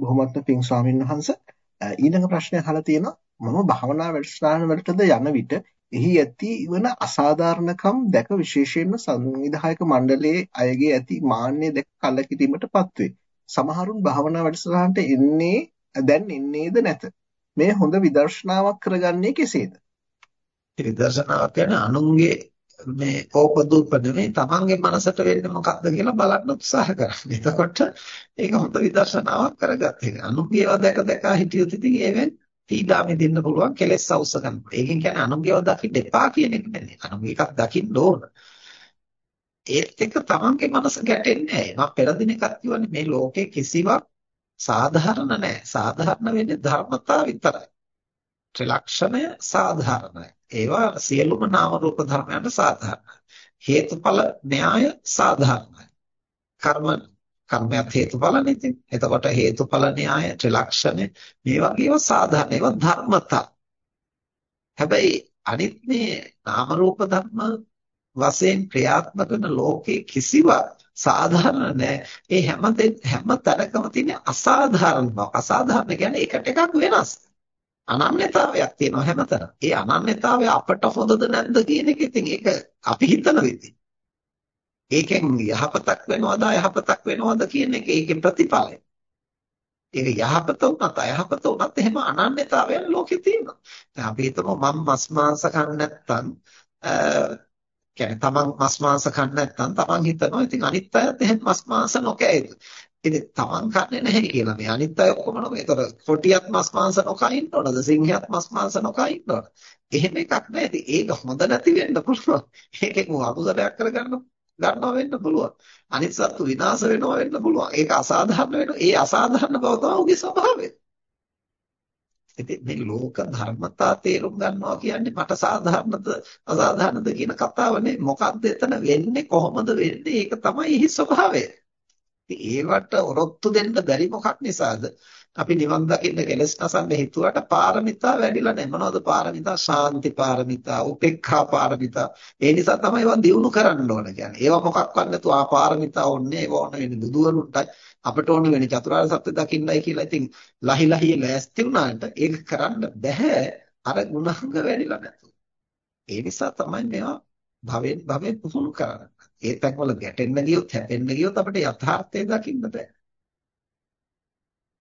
බොහොමත්ම පිං ස්වාමීන් වහන්සේ ඊළඟ ප්‍රශ්නය අහලා තියෙනවා මම භාවනා වැඩසටහන වලටද යන විට එහි ඇති වන අසාධාරණකම් දැක විශේෂයෙන්ම සංවිධායක මණ්ඩලයේ අයගේ ඇති මාන්නය දැක කලකිරීමටපත් වේ. සමහරුන් භාවනා වැඩසටහනට එන්නේ දැන් එන්නේද නැත. මේ හොඳ විදර්ශනාවක් කරගන්නේ කෙසේද? විදර්ශනාවක් කියන්නේ අනුන්ගේ මේ කෝපදූප නෙමෙයි තමන්ගේ මනසට වෙන්නේ මොකක්ද කියලා බලන්න උත්සාහ කරන්න. එතකොට ඒක හොඳ විදර්ශනාවක් කරගත්ත එක. අනුගේව දැක දැක හිටියොත් ඉතින් ඒවෙන් පීඩා මෙදින්න පුළුවන් කෙලෙස් අවශ්‍ය කරනවා. ඒකෙන් කියන්නේ අනුගේව දකින්න එපා කියන එක නෙමෙයි. අනුගේ එකක් දකින්න ඕන. ඒත් එක තමන්ගේ මනස ගැටෙන්නේ නැහැ. මම පෙර දින එකක් කියවනේ මේ ලෝකේ කිසිවක් සාධාරණ නැහැ. සාධාරණ වෙන්නේ ධර්මතාව විතරයි. ත්‍රිලක්ෂණය සාධාරණයි. ඒවා සියලුම නාම රූප ධර්මයන්ට සාධාරණයි. හේතුඵල න්‍යාය සාධාරණයි. කර්ම කර්මයක් හේතුඵලනේ ඉතින්. එතකොට හේතුඵල න්‍යාය ත්‍රිලක්ෂණය මේ වගේ ඒවා සාධාරණ ඒවා ධර්මතා. හැබැයි අනිත් මේ නාම රූප ධර්ම වශයෙන් ක්‍රියාත්මක වෙන ලෝකේ කිසිවක් සාධාරණ නැහැ. ඒ හැම හැම තැනකම තියෙන අසාධාරණ බව. අසාධාරණ කියන්නේ එකට එකක් වෙනස්. අනන්‍යතාවයක් තියෙනවා හැමතැන. ඒ අනන්‍යතාවය අපට හොඳද නැද්ද කියන එක ඉතින් ඒක අපි හිතන විදිහ. ඒකෙන් යහපතක් වෙනවද අයහපතක් වෙනවද කියන එක ඒකේ ප්‍රතිඵලය. ඒක යහපත උනත් අයහපත උනත් එහෙම අනන්‍යතාවයන් ලෝකේ තියෙනවා. දැන් අපි හිතමු මම මස් මාංශ කන්නේ නැත්නම් කියන්නේ තමන් මස් මාංශ කන්නේ නැත්නම් තමන් හිතනවා ඉතින් අනිත් අයත් එහෙම මස් මාංශ නොකෑයිද ඉතින් තමන් කන්නේ නැහැ කියලා. මේ අනිත් අය ඔක්කොම නෝ ඒතර කොටියක් මස් මාංශ නොකා ඉන්න ඕනද සිංහයක් මස් මාංශ නොකා ඉන්න ඕනද එහෙම එකක් නැහැ. ඉතින් ඒක හොඳ නැති වෙන්න පුළුවන්. ඒකෙන් අකුසලයක් කරගන්න ගන්නවා වෙන්න පුළුවන්. අනිත් සත්තු විනාශ වෙනවා වෙන්න පුළුවන්. ඒක අසාධාරණ වෙනවා. ඒ අසාධාරණ බව තමයි උගේ ස්වභාවය. ඉතින් මේ ලෝක ධර්මතා තේරුම් ගන්නවා කියන්නේ මට සාධාරණද අසාධාරණද කියන කතාව නෙවෙයි මොකක්ද එතන වෙන්නේ? කොහොමද වෙන්නේ? ඒක තමයි එහි ස්වභාවය. ඒවට ඔරොත්තු දෙන්න බැරි මොකක් නිසාද? අපි නිවන් දකින්න කෙලස් නසන්න හිතුවට පාරමිතා වැඩිලා නැහැ. මොනවද පාරමිතා? ශාන්ති පාරමිතා, උපේක්ඛා පාරමිතා. ඒ නිසා තමයි ඒවා දියුණු කරන්න ඕන කියන්නේ. ඒවා මොකක්වත් නැතුව ආ පාරමිතා ඕනේ. ඒවා ඕන වෙන්නේ බුදුවරුන්ටයි. අපට ඕන වෙන්නේ චතුරාර්ය සත්‍ය දකින්නයි කියලා. ඉතින් ලහි ලහි ලෑස්ති වුණාට ඒක කරන්න බෑ. අර ගුණංග වැඩිලා නැතුව. ඒ නිසා තමයි මේවා භවෙන් භවෙන් පුහුණු කරන්නේ. ඒ තැන්වල ගැටෙන්න ගියොත් හැපෙන්න ගියොත් අපිට යථාර්ථය දකින්න බෑ.